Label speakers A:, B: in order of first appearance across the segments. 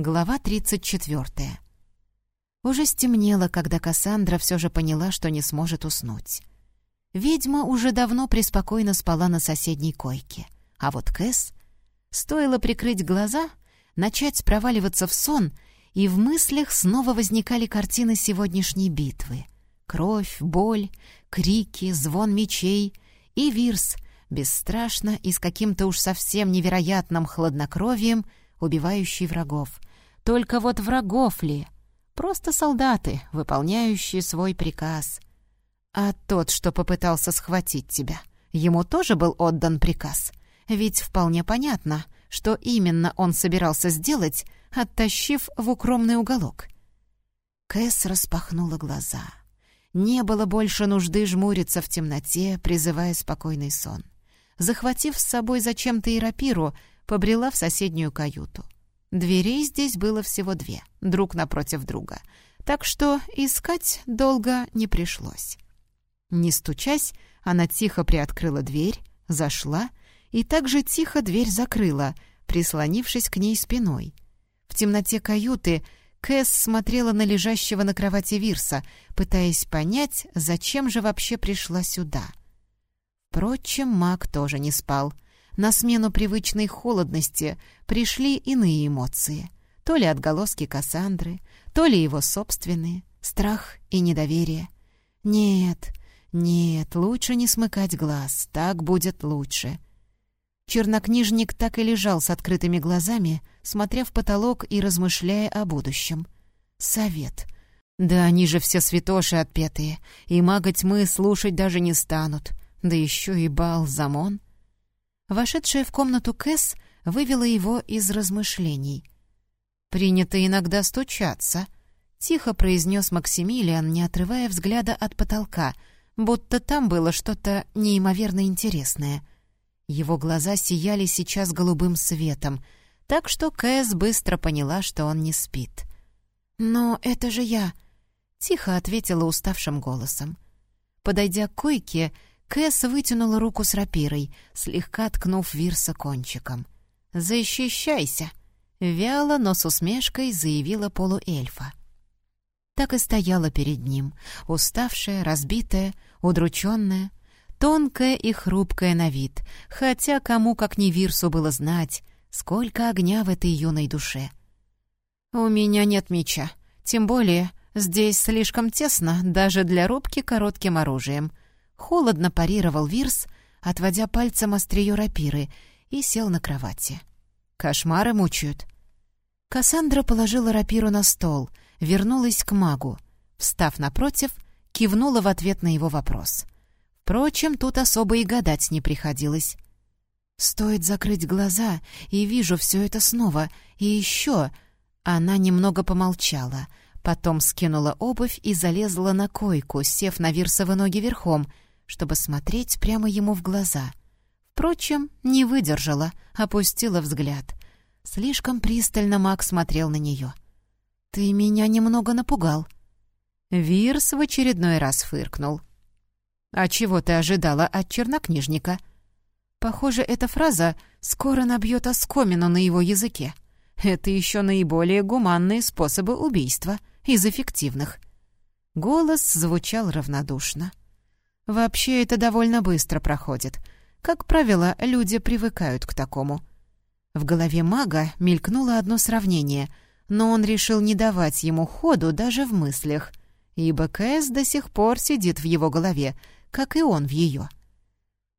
A: Глава 34. Уже стемнело, когда Кассандра все же поняла, что не сможет уснуть. Ведьма уже давно преспокойно спала на соседней койке. А вот Кэс... Стоило прикрыть глаза, начать проваливаться в сон, и в мыслях снова возникали картины сегодняшней битвы. Кровь, боль, крики, звон мечей и Вирс, бесстрашно и с каким-то уж совсем невероятным хладнокровием, убивающий врагов — только вот врагов ли? Просто солдаты, выполняющие свой приказ. А тот, что попытался схватить тебя, ему тоже был отдан приказ. Ведь вполне понятно, что именно он собирался сделать, оттащив в укромный уголок. Кэс распахнула глаза. Не было больше нужды жмуриться в темноте, призывая спокойный сон. Захватив с собой зачем-то и рапиру, побрела в соседнюю каюту. Дверей здесь было всего две, друг напротив друга, так что искать долго не пришлось. Не стучась, она тихо приоткрыла дверь, зашла и также тихо дверь закрыла, прислонившись к ней спиной. В темноте каюты Кэс смотрела на лежащего на кровати Вирса, пытаясь понять, зачем же вообще пришла сюда. Впрочем, маг тоже не спал — на смену привычной холодности пришли иные эмоции. То ли отголоски Кассандры, то ли его собственные, страх и недоверие. Нет, нет, лучше не смыкать глаз, так будет лучше. Чернокнижник так и лежал с открытыми глазами, смотря в потолок и размышляя о будущем. Совет. Да они же все святоши отпетые, и мага тьмы слушать даже не станут. Да еще и бал Замон. Вошедшая в комнату Кэс вывела его из размышлений. «Принято иногда стучаться», — тихо произнес Максимилиан, не отрывая взгляда от потолка, будто там было что-то неимоверно интересное. Его глаза сияли сейчас голубым светом, так что Кэс быстро поняла, что он не спит. «Но это же я», — тихо ответила уставшим голосом. Подойдя к койке, Кэс вытянула руку с рапирой, слегка ткнув Вирса кончиком. «Защищайся!» — вяло, но с усмешкой заявила полуэльфа. Так и стояла перед ним, уставшая, разбитая, удрученная, тонкая и хрупкая на вид, хотя кому как не Вирсу было знать, сколько огня в этой юной душе. «У меня нет меча, тем более здесь слишком тесно даже для рубки коротким оружием», Холодно парировал Вирс, отводя пальцем острие рапиры, и сел на кровати. «Кошмары мучают». Кассандра положила рапиру на стол, вернулась к магу. Встав напротив, кивнула в ответ на его вопрос. Впрочем, тут особо и гадать не приходилось. Стоит закрыть глаза, и вижу все это снова. И еще... Она немного помолчала, потом скинула обувь и залезла на койку, сев на Вирсовы ноги верхом — чтобы смотреть прямо ему в глаза. Впрочем, не выдержала, опустила взгляд. Слишком пристально Мак смотрел на нее. «Ты меня немного напугал». Вирс в очередной раз фыркнул. «А чего ты ожидала от чернокнижника?» Похоже, эта фраза скоро набьет оскомину на его языке. Это еще наиболее гуманные способы убийства из эффективных. Голос звучал равнодушно. Вообще это довольно быстро проходит. Как правило, люди привыкают к такому. В голове мага мелькнуло одно сравнение, но он решил не давать ему ходу даже в мыслях, ибо Кэс до сих пор сидит в его голове, как и он в ее.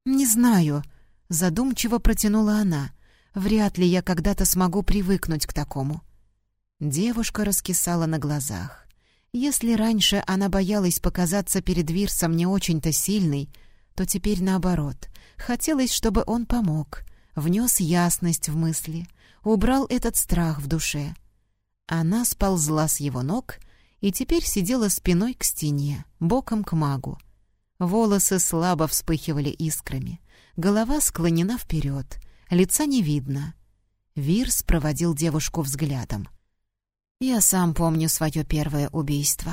A: «Не знаю», — задумчиво протянула она. «Вряд ли я когда-то смогу привыкнуть к такому». Девушка раскисала на глазах. Если раньше она боялась показаться перед Вирсом не очень-то сильной, то теперь наоборот. Хотелось, чтобы он помог, внес ясность в мысли, убрал этот страх в душе. Она сползла с его ног и теперь сидела спиной к стене, боком к магу. Волосы слабо вспыхивали искрами, голова склонена вперед, лица не видно. Вирс проводил девушку взглядом. Я сам помню свое первое убийство.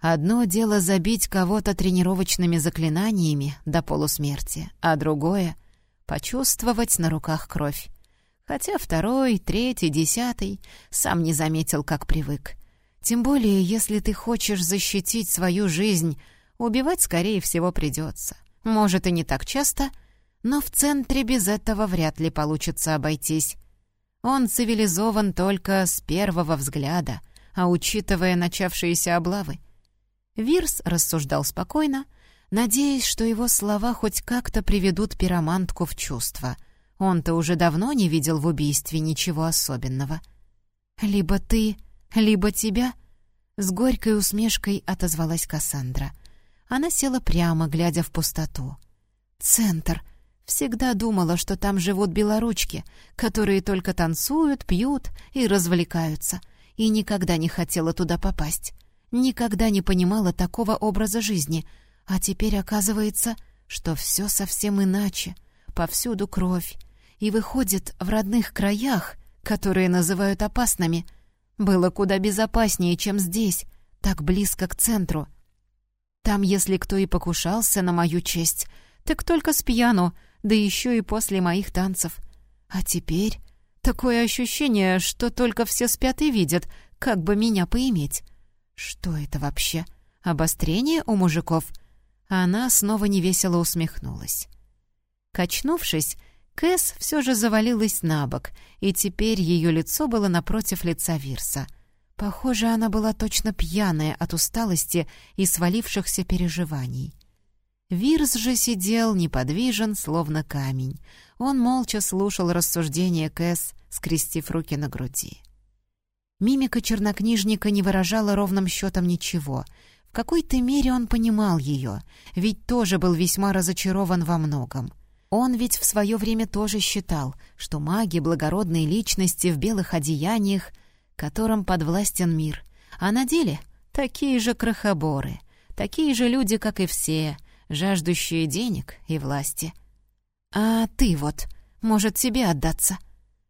A: Одно дело забить кого-то тренировочными заклинаниями до полусмерти, а другое — почувствовать на руках кровь. Хотя второй, третий, десятый сам не заметил, как привык. Тем более, если ты хочешь защитить свою жизнь, убивать, скорее всего, придется. Может, и не так часто, но в центре без этого вряд ли получится обойтись. Он цивилизован только с первого взгляда, а учитывая начавшиеся облавы. Вирс рассуждал спокойно, надеясь, что его слова хоть как-то приведут пиромантку в чувство. Он-то уже давно не видел в убийстве ничего особенного. «Либо ты, либо тебя», — с горькой усмешкой отозвалась Кассандра. Она села прямо, глядя в пустоту. «Центр», Всегда думала, что там живут белоручки, которые только танцуют, пьют и развлекаются, и никогда не хотела туда попасть. Никогда не понимала такого образа жизни, а теперь оказывается, что все совсем иначе. Повсюду кровь. И выходит, в родных краях, которые называют опасными, было куда безопаснее, чем здесь, так близко к центру. Там, если кто и покушался на мою честь, так только с пьяну — да еще и после моих танцев. А теперь такое ощущение, что только все спят и видят, как бы меня поиметь. Что это вообще? Обострение у мужиков? Она снова невесело усмехнулась. Качнувшись, Кэс все же завалилась на бок, и теперь ее лицо было напротив лица Вирса. Похоже, она была точно пьяная от усталости и свалившихся переживаний. Вирс же сидел неподвижен, словно камень. Он молча слушал рассуждения Кэс, скрестив руки на груди. Мимика чернокнижника не выражала ровным счетом ничего. В какой-то мере он понимал ее, ведь тоже был весьма разочарован во многом. Он ведь в свое время тоже считал, что маги — благородные личности в белых одеяниях, которым подвластен мир, а на деле такие же крохоборы, такие же люди, как и все — жаждущие денег и власти. «А ты вот, может, тебе отдаться?»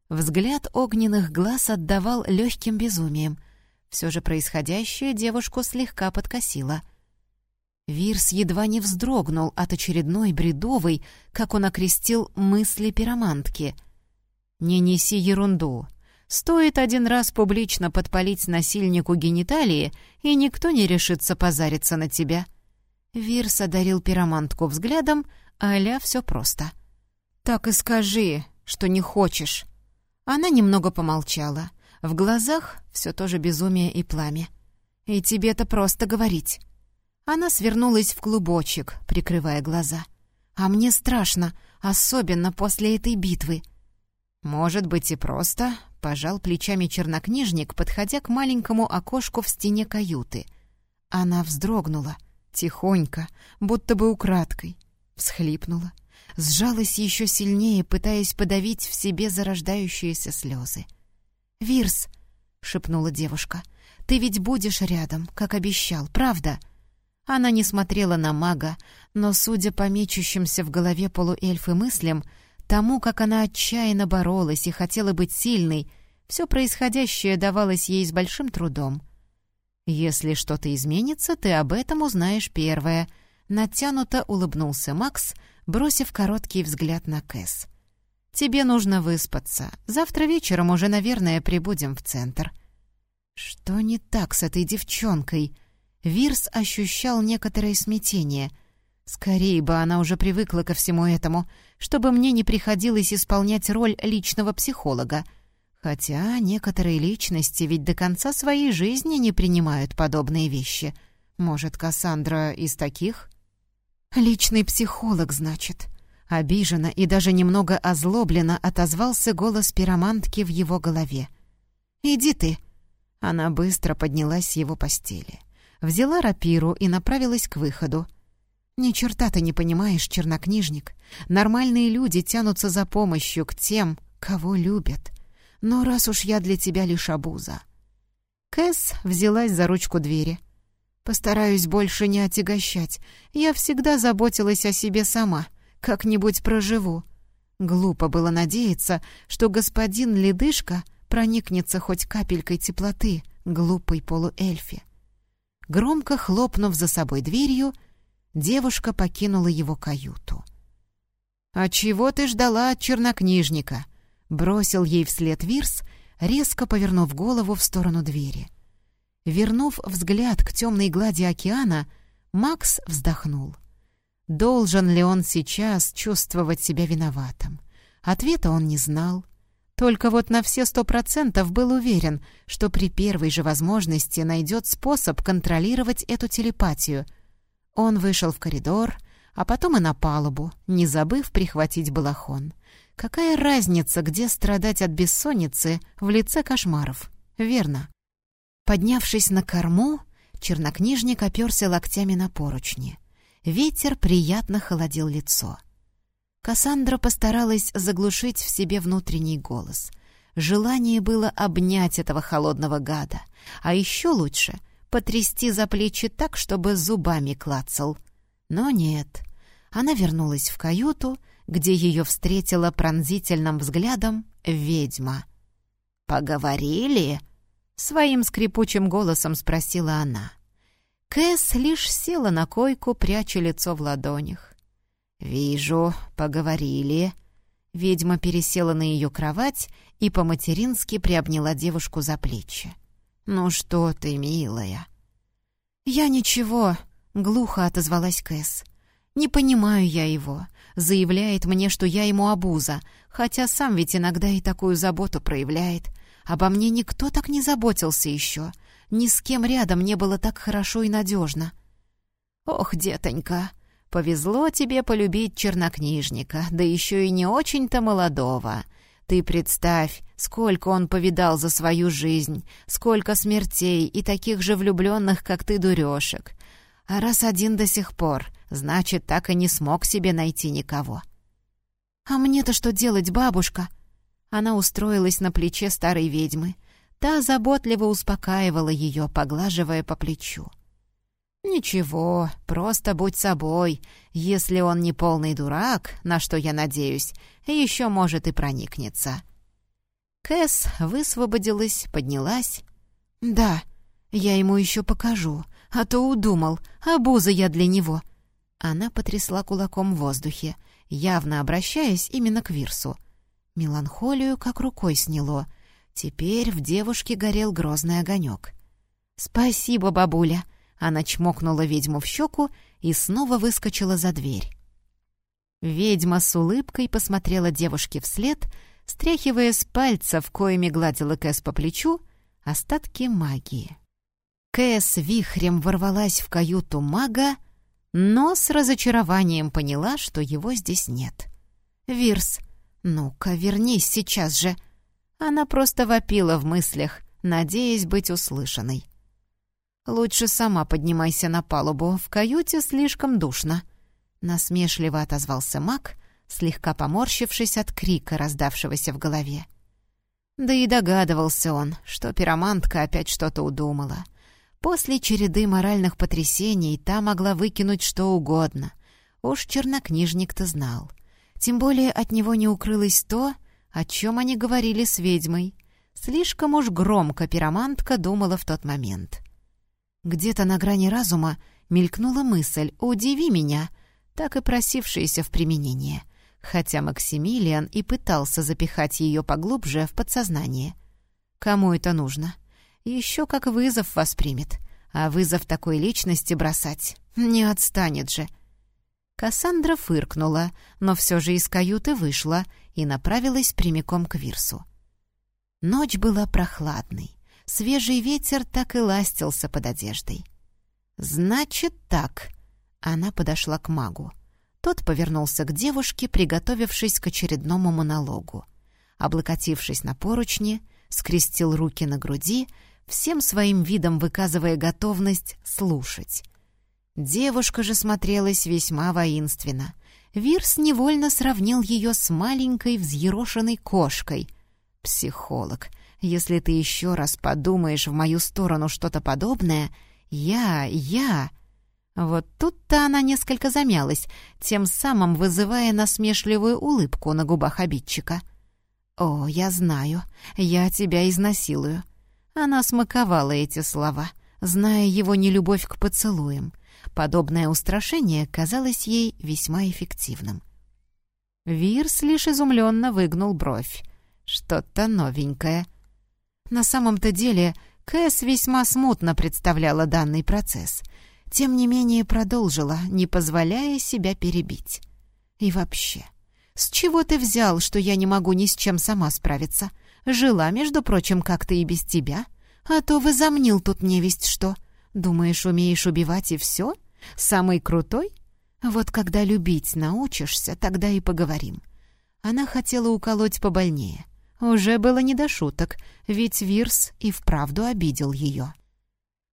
A: Взгляд огненных глаз отдавал легким безумием. Все же происходящее девушку слегка подкосило. Вирс едва не вздрогнул от очередной бредовой, как он окрестил мысли пиромантки. «Не неси ерунду. Стоит один раз публично подпалить насильнику гениталии, и никто не решится позариться на тебя». Вирс одарил пиромантку взглядом, а Ля все просто. «Так и скажи, что не хочешь». Она немного помолчала. В глазах все тоже безумие и пламя. «И тебе-то просто говорить». Она свернулась в клубочек, прикрывая глаза. «А мне страшно, особенно после этой битвы». «Может быть и просто», — пожал плечами чернокнижник, подходя к маленькому окошку в стене каюты. Она вздрогнула тихонько, будто бы украдкой, всхлипнула, сжалась еще сильнее, пытаясь подавить в себе зарождающиеся слезы. «Вирс!» — шепнула девушка. «Ты ведь будешь рядом, как обещал, правда?» Она не смотрела на мага, но, судя по мечущимся в голове полуэльфы мыслям, тому, как она отчаянно боролась и хотела быть сильной, все происходящее давалось ей с большим трудом. «Если что-то изменится, ты об этом узнаешь первое», — натянуто улыбнулся Макс, бросив короткий взгляд на Кэс. «Тебе нужно выспаться. Завтра вечером уже, наверное, прибудем в центр». «Что не так с этой девчонкой?» Вирс ощущал некоторое смятение. «Скорее бы она уже привыкла ко всему этому, чтобы мне не приходилось исполнять роль личного психолога», Хотя некоторые личности ведь до конца своей жизни не принимают подобные вещи. Может, Кассандра из таких? «Личный психолог, значит». Обиженно и даже немного озлобленно отозвался голос пиромантки в его голове. «Иди ты!» Она быстро поднялась с его постели. Взяла рапиру и направилась к выходу. «Ни черта ты не понимаешь, чернокнижник. Нормальные люди тянутся за помощью к тем, кого любят. Но раз уж я для тебя лишь обуза...» Кэс взялась за ручку двери. «Постараюсь больше не отягощать. Я всегда заботилась о себе сама. Как-нибудь проживу». Глупо было надеяться, что господин Ледышка проникнется хоть капелькой теплоты глупой полуэльфе. Громко хлопнув за собой дверью, девушка покинула его каюту. «А чего ты ждала от чернокнижника?» Бросил ей вслед Вирс, резко повернув голову в сторону двери. Вернув взгляд к темной глади океана, Макс вздохнул. Должен ли он сейчас чувствовать себя виноватым? Ответа он не знал. Только вот на все сто процентов был уверен, что при первой же возможности найдет способ контролировать эту телепатию. Он вышел в коридор, а потом и на палубу, не забыв прихватить балахон. Какая разница, где страдать от бессонницы в лице кошмаров? Верно. Поднявшись на корму, чернокнижник оперся локтями на поручни. Ветер приятно холодил лицо. Кассандра постаралась заглушить в себе внутренний голос. Желание было обнять этого холодного гада, а еще лучше — потрясти за плечи так, чтобы зубами клацал. Но нет. Она вернулась в каюту, где ее встретила пронзительным взглядом ведьма. «Поговорили?» — своим скрипучим голосом спросила она. Кэс лишь села на койку, пряча лицо в ладонях. «Вижу, поговорили». Ведьма пересела на ее кровать и по-матерински приобняла девушку за плечи. «Ну что ты, милая?» «Я ничего», — глухо отозвалась Кэс. «Не понимаю я его. Заявляет мне, что я ему обуза, хотя сам ведь иногда и такую заботу проявляет. Обо мне никто так не заботился еще. Ни с кем рядом не было так хорошо и надежно. «Ох, детонька, повезло тебе полюбить чернокнижника, да еще и не очень-то молодого. Ты представь, сколько он повидал за свою жизнь, сколько смертей и таких же влюбленных, как ты, дурешек. А раз один до сих пор, значит, так и не смог себе найти никого». «А мне-то что делать, бабушка?» Она устроилась на плече старой ведьмы. Та заботливо успокаивала ее, поглаживая по плечу. «Ничего, просто будь собой. Если он не полный дурак, на что я надеюсь, еще может и проникнется». Кэс высвободилась, поднялась. «Да, я ему еще покажу, а то удумал, обуза я для него». Она потрясла кулаком в воздухе, явно обращаясь именно к Вирсу. Меланхолию как рукой сняло. Теперь в девушке горел грозный огонек. «Спасибо, бабуля!» Она чмокнула ведьму в щеку и снова выскочила за дверь. Ведьма с улыбкой посмотрела девушке вслед, стряхивая с пальцев, коими гладила Кэс по плечу, остатки магии. Кэс вихрем ворвалась в каюту мага, но с разочарованием поняла, что его здесь нет. «Вирс, «Ну-ка, вернись сейчас же!» Она просто вопила в мыслях, надеясь быть услышанной. «Лучше сама поднимайся на палубу, в каюте слишком душно», — насмешливо отозвался маг, слегка поморщившись от крика, раздавшегося в голове. Да и догадывался он, что пиромантка опять что-то удумала. После череды моральных потрясений та могла выкинуть что угодно. Уж чернокнижник-то знал. Тем более от него не укрылось то, о чем они говорили с ведьмой. Слишком уж громко пиромантка думала в тот момент. Где-то на грани разума мелькнула мысль «Удиви меня», так и просившаяся в применение, хотя Максимилиан и пытался запихать ее поглубже в подсознание. Кому это нужно? Еще как вызов воспримет, а вызов такой личности бросать не отстанет же — Кассандра фыркнула, но все же из каюты вышла и направилась прямиком к Вирсу. Ночь была прохладной, свежий ветер так и ластился под одеждой. «Значит так», — она подошла к магу. Тот повернулся к девушке, приготовившись к очередному монологу. Облокотившись на поручни, скрестил руки на груди, всем своим видом выказывая готовность слушать. Девушка же смотрелась весьма воинственно. Вирс невольно сравнил ее с маленькой взъерошенной кошкой. «Психолог, если ты еще раз подумаешь в мою сторону что-то подобное, я, я...» Вот тут-то она несколько замялась, тем самым вызывая насмешливую улыбку на губах обидчика. «О, я знаю, я тебя изнасилую». Она смаковала эти слова, зная его нелюбовь к поцелуям — Подобное устрашение казалось ей весьма эффективным. Вирс лишь изумленно выгнул бровь. Что-то новенькое. На самом-то деле, Кэс весьма смутно представляла данный процесс. Тем не менее продолжила, не позволяя себя перебить. И вообще, с чего ты взял, что я не могу ни с чем сама справиться? Жила, между прочим, как-то и без тебя. А то возомнил тут невесть что. Думаешь, умеешь убивать и все? Самый крутой? Вот когда любить научишься, тогда и поговорим. Она хотела уколоть побольнее. Уже было не до шуток, ведь Вирс и вправду обидел ее.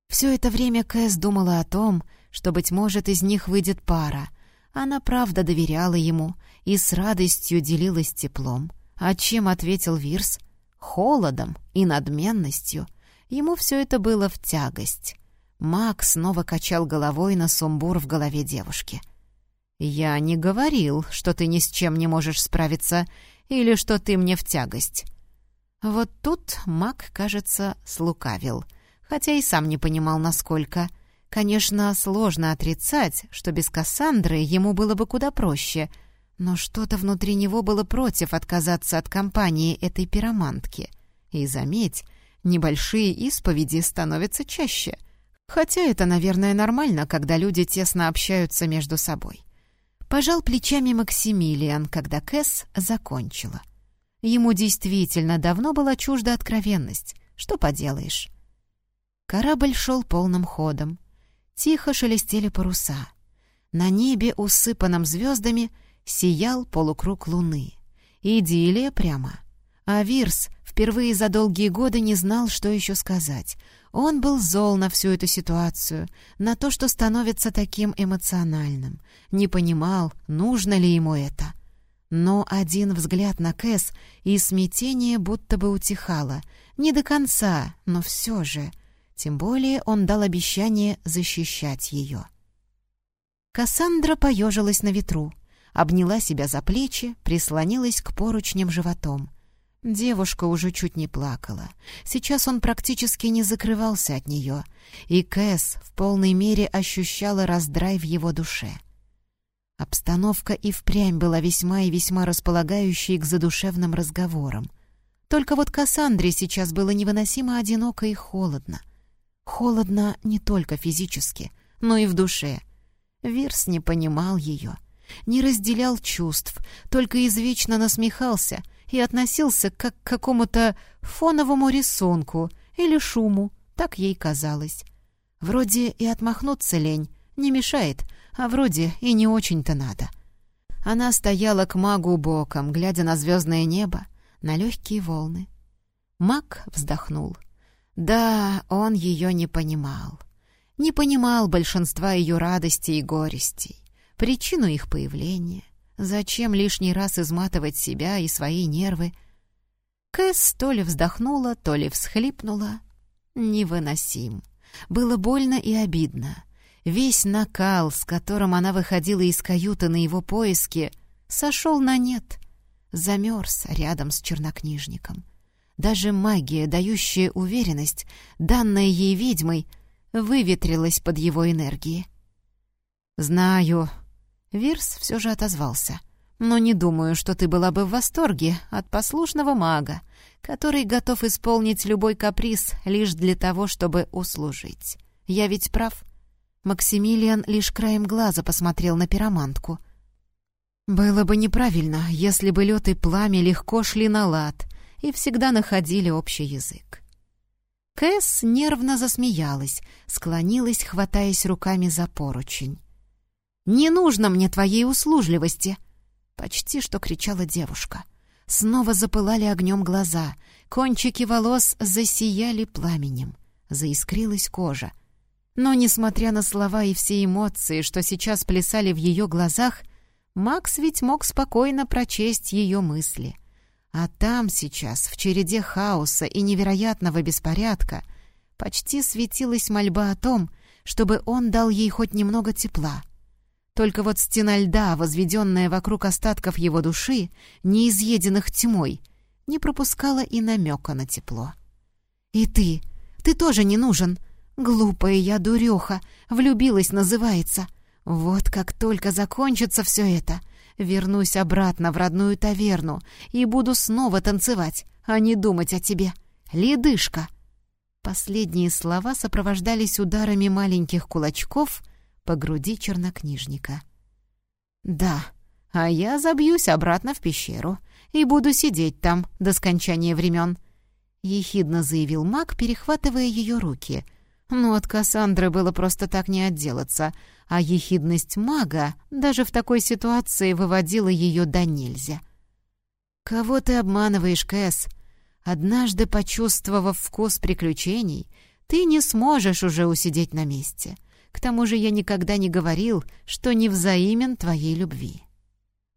A: Все это время Кэс думала о том, что, быть может, из них выйдет пара. Она правда доверяла ему и с радостью делилась теплом. А чем ответил Вирс? Холодом и надменностью. Ему все это было в тягость. Мак снова качал головой на сумбур в голове девушки. «Я не говорил, что ты ни с чем не можешь справиться или что ты мне в тягость». Вот тут Мак, кажется, слукавил, хотя и сам не понимал, насколько. Конечно, сложно отрицать, что без Кассандры ему было бы куда проще, но что-то внутри него было против отказаться от компании этой пиромантки. И заметь, небольшие исповеди становятся чаще — Хотя это, наверное, нормально, когда люди тесно общаются между собой. Пожал плечами Максимилиан, когда Кэс закончила. Ему действительно давно была чужда откровенность. Что поделаешь? Корабль шел полным ходом. Тихо шелестели паруса. На небе, усыпанном звездами, сиял полукруг луны. Идиллия прямо. А Вирс впервые за долгие годы не знал, что еще сказать. Он был зол на всю эту ситуацию, на то, что становится таким эмоциональным. Не понимал, нужно ли ему это. Но один взгляд на Кэс, и смятение будто бы утихало. Не до конца, но все же. Тем более он дал обещание защищать ее. Кассандра поежилась на ветру, обняла себя за плечи, прислонилась к поручням животом. Девушка уже чуть не плакала. Сейчас он практически не закрывался от нее, и Кэс в полной мере ощущала раздрай в его душе. Обстановка и впрямь была весьма и весьма располагающей к задушевным разговорам. Только вот Кассандре сейчас было невыносимо одиноко и холодно. Холодно не только физически, но и в душе. Вирс не понимал ее, не разделял чувств, только извечно насмехался — и относился как к какому-то фоновому рисунку или шуму, так ей казалось. Вроде и отмахнуться лень, не мешает, а вроде и не очень-то надо. Она стояла к магу боком, глядя на звездное небо, на легкие волны. Маг вздохнул. Да, он ее не понимал. Не понимал большинства ее радостей и горестей, причину их появления, Зачем лишний раз изматывать себя и свои нервы? Кэс то ли вздохнула, то ли всхлипнула. Невыносим. Было больно и обидно. Весь накал, с которым она выходила из каюты на его поиски, сошел на нет. Замерз рядом с чернокнижником. Даже магия, дающая уверенность, данная ей ведьмой, выветрилась под его энергией. «Знаю», Вирс все же отозвался. «Но не думаю, что ты была бы в восторге от послушного мага, который готов исполнить любой каприз лишь для того, чтобы услужить. Я ведь прав?» Максимилиан лишь краем глаза посмотрел на пиромантку. «Было бы неправильно, если бы лед и пламя легко шли на лад и всегда находили общий язык». Кэс нервно засмеялась, склонилась, хватаясь руками за поручень. «Не нужно мне твоей услужливости!» Почти что кричала девушка. Снова запылали огнем глаза, кончики волос засияли пламенем, заискрилась кожа. Но, несмотря на слова и все эмоции, что сейчас плясали в ее глазах, Макс ведь мог спокойно прочесть ее мысли. А там сейчас, в череде хаоса и невероятного беспорядка, почти светилась мольба о том, чтобы он дал ей хоть немного тепла — только вот стена льда, возведенная вокруг остатков его души, не изъеденных тьмой, не пропускала и намека на тепло. «И ты, ты тоже не нужен. Глупая я дуреха, влюбилась, называется. Вот как только закончится все это, вернусь обратно в родную таверну и буду снова танцевать, а не думать о тебе. Ледышка!» Последние слова сопровождались ударами маленьких кулачков по груди чернокнижника. «Да, а я забьюсь обратно в пещеру и буду сидеть там до скончания времен», — ехидно заявил маг, перехватывая ее руки. Но от Кассандры было просто так не отделаться, а ехидность мага даже в такой ситуации выводила ее до нельзя. «Кого ты обманываешь, Кэс?» Однажды почувствовав вкус приключений, ты не сможешь уже усидеть на месте. К тому же я никогда не говорил, что не взаимен твоей любви».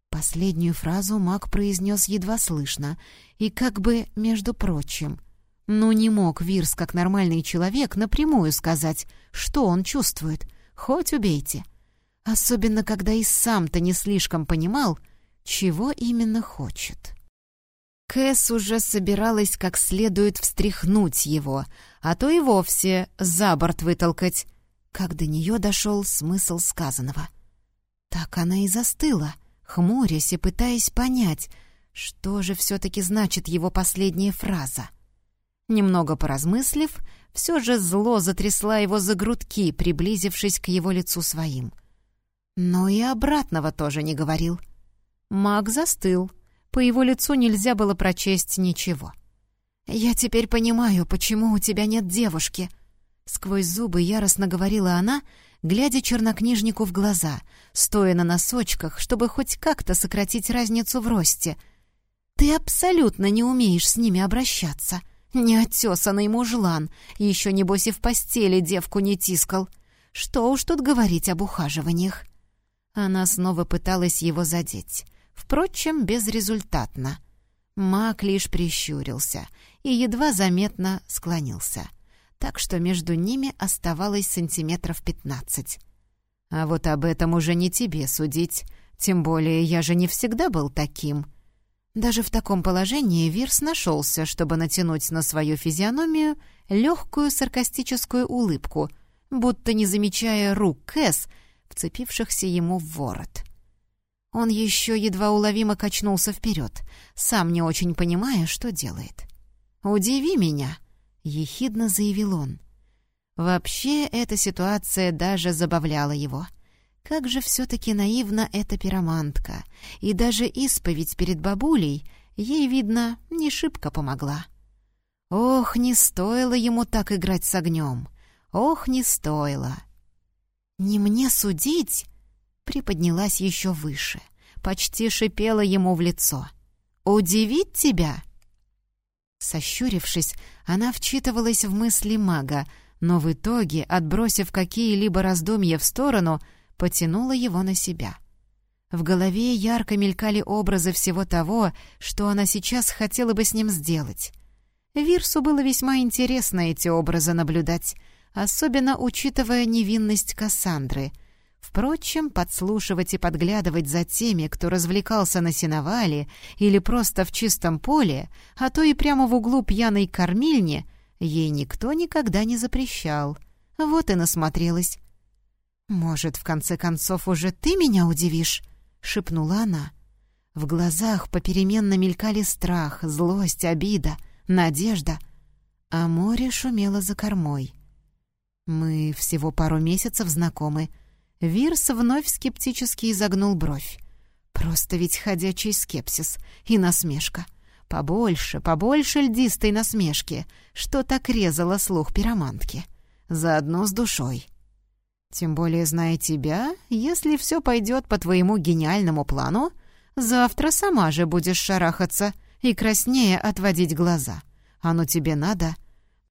A: Последнюю фразу маг произнес едва слышно и как бы между прочим. Ну не мог Вирс, как нормальный человек, напрямую сказать, что он чувствует, хоть убейте. Особенно, когда и сам-то не слишком понимал, чего именно хочет. Кэс уже собиралась как следует встряхнуть его, а то и вовсе за борт вытолкать, как до нее дошел смысл сказанного. Так она и застыла, хмурясь и пытаясь понять, что же все-таки значит его последняя фраза. Немного поразмыслив, все же зло затрясла его за грудки, приблизившись к его лицу своим. Но и обратного тоже не говорил. Маг застыл, по его лицу нельзя было прочесть ничего. «Я теперь понимаю, почему у тебя нет девушки», — сквозь зубы яростно говорила она, глядя чернокнижнику в глаза, стоя на носочках, чтобы хоть как-то сократить разницу в росте. «Ты абсолютно не умеешь с ними обращаться. Неотесанный мужлан, еще небось и в постели девку не тискал. Что уж тут говорить об ухаживаниях». Она снова пыталась его задеть. Впрочем, безрезультатно. Маг лишь прищурился и едва заметно склонился, так что между ними оставалось сантиметров пятнадцать. «А вот об этом уже не тебе судить, тем более я же не всегда был таким». Даже в таком положении Вирс нашелся, чтобы натянуть на свою физиономию легкую саркастическую улыбку, будто не замечая рук Кэс, вцепившихся ему в ворот. Он еще едва уловимо качнулся вперед, сам не очень понимая, что делает. «Удиви меня», — ехидно заявил он. Вообще, эта ситуация даже забавляла его. Как же все-таки наивна эта пиромантка, и даже исповедь перед бабулей ей, видно, не шибко помогла. Ох, не стоило ему так играть с огнем. Ох, не стоило. «Не мне судить!» приподнялась еще выше, почти шипела ему в лицо. «Удивить тебя?» Сощурившись, она вчитывалась в мысли мага, но в итоге, отбросив какие-либо раздумья в сторону, потянула его на себя. В голове ярко мелькали образы всего того, что она сейчас хотела бы с ним сделать. Вирсу было весьма интересно эти образы наблюдать, особенно учитывая невинность Кассандры — Впрочем, подслушивать и подглядывать за теми, кто развлекался на сеновале или просто в чистом поле, а то и прямо в углу пьяной кормильни, ей никто никогда не запрещал. Вот и насмотрелась. «Может, в конце концов, уже ты меня удивишь?» — шепнула она. В глазах попеременно мелькали страх, злость, обида, надежда, а море шумело за кормой. «Мы всего пару месяцев знакомы», — Вирс вновь скептически изогнул бровь. Просто ведь ходячий скепсис и насмешка. Побольше, побольше льдистой насмешки, что так резало слух пиромантки. Заодно с душой. Тем более, зная тебя, если все пойдет по твоему гениальному плану, завтра сама же будешь шарахаться и краснее отводить глаза. Оно тебе надо —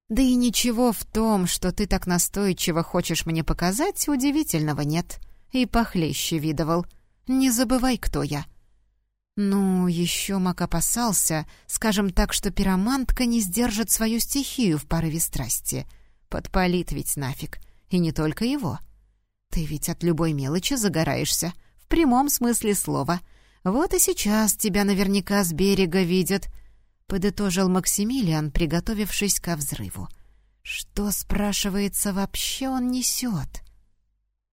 A: да и ничего в том, что ты так настойчиво хочешь мне показать, удивительного нет. И похлеще видывал. Не забывай, кто я. Ну, еще Мак опасался, скажем так, что пиромантка не сдержит свою стихию в порыве страсти. Подпалит ведь нафиг. И не только его. Ты ведь от любой мелочи загораешься. В прямом смысле слова. Вот и сейчас тебя наверняка с берега видят —— подытожил Максимилиан, приготовившись ко взрыву. «Что, спрашивается, вообще он несет?»